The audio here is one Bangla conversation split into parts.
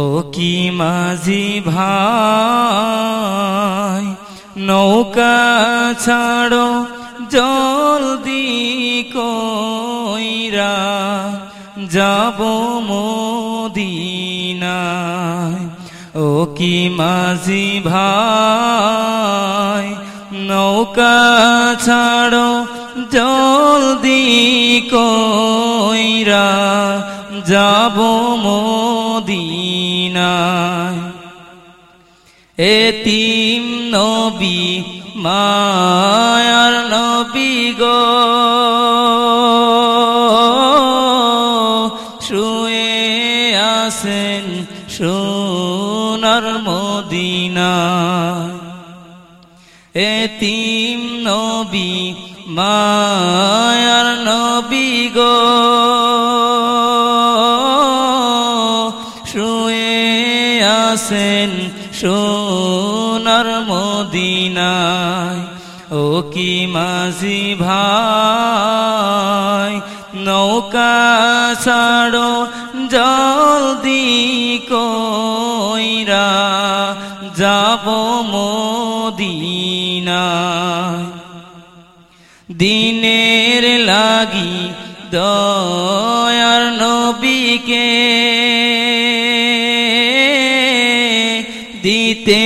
ও কি মাঝি ভাই, নৌকা ছাড়ো, জলদি কইরা যাব মদিনায়। ও কি মাঝি ভাই, নৌকা ছাড়ো, জলদি কইরা যাব মদিনায়। এতিম নবী মায়ার নবী গো। শুয়ে আসেন সোনার মদিনায়। এতিম নবী মায়ার আসেন সোনার মদিনায়। ও কি মাঝি ভাই, নৌকা ছাড়ো, জলদি কইরা যাব মদিনায়। দিনের লাগি দয়ার নবীকে দিতে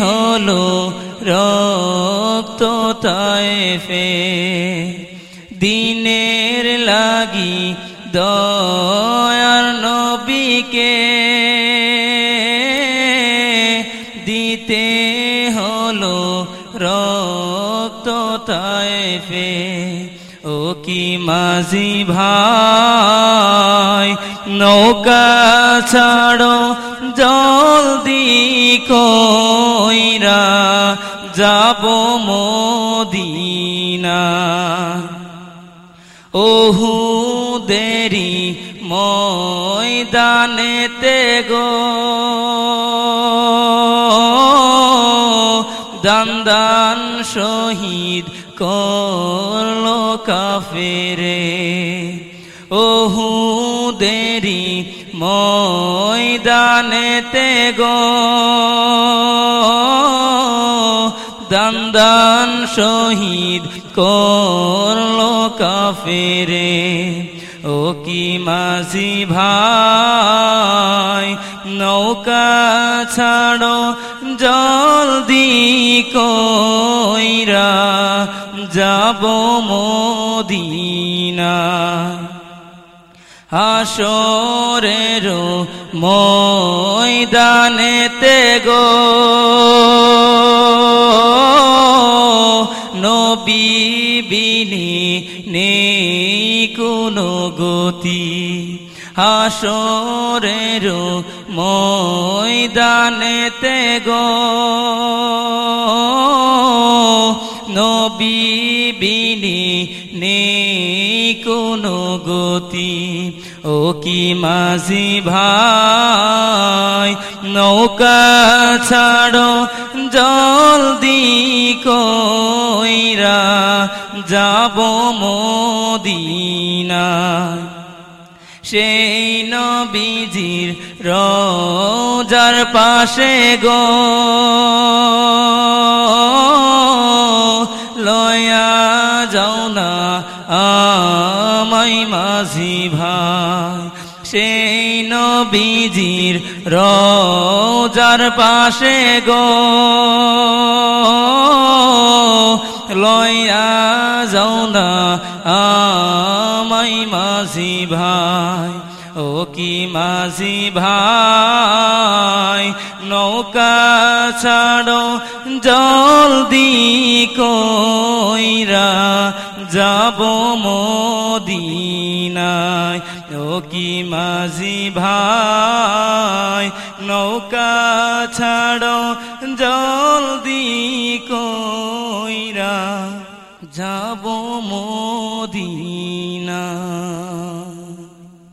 হলো রক্ত তাইফে। দিনের লাগি দয়ার নবীকে কি মাঝি ভাই? নৌকা ছাড়ো জলদি কইরা যাব মদিনা ওহু দেরি ময়দানেতে গো শহীদ করল কাফেরে। ওহু দেরি ময়দানেতে গো। দান শহীদ করল কাফেরে। ও কি মাঝি ভাই নৌকা ছাড়ো জলদি কইরা যাব মদিনা। হাসরের ময়দানেতে গো নবী বিনি নেই কোনো গতি। হাসরের ময়দানেতে গো। নবী বিনি নেই কোনো গতি। ও কি মাঝি ভাই, নৌকা ছাড়ো, জলদি কইরা যাব মদিনা সেই নবীজির রোজার পাশে গো। লয়া যাও না আমাই মাঝি ভাই। সেই নবীজির রোজার পাশে গো। লয়া যাও না আমাই মাঝি ভাই। কি মাঝি ভাই? নৌকা ছাড়ো, জলদি কইরা যাব মদিনায়। ও কি মাঝি ভাই? নৌকা ছাড়ো, জলদি কইরা যাব মদিনায়।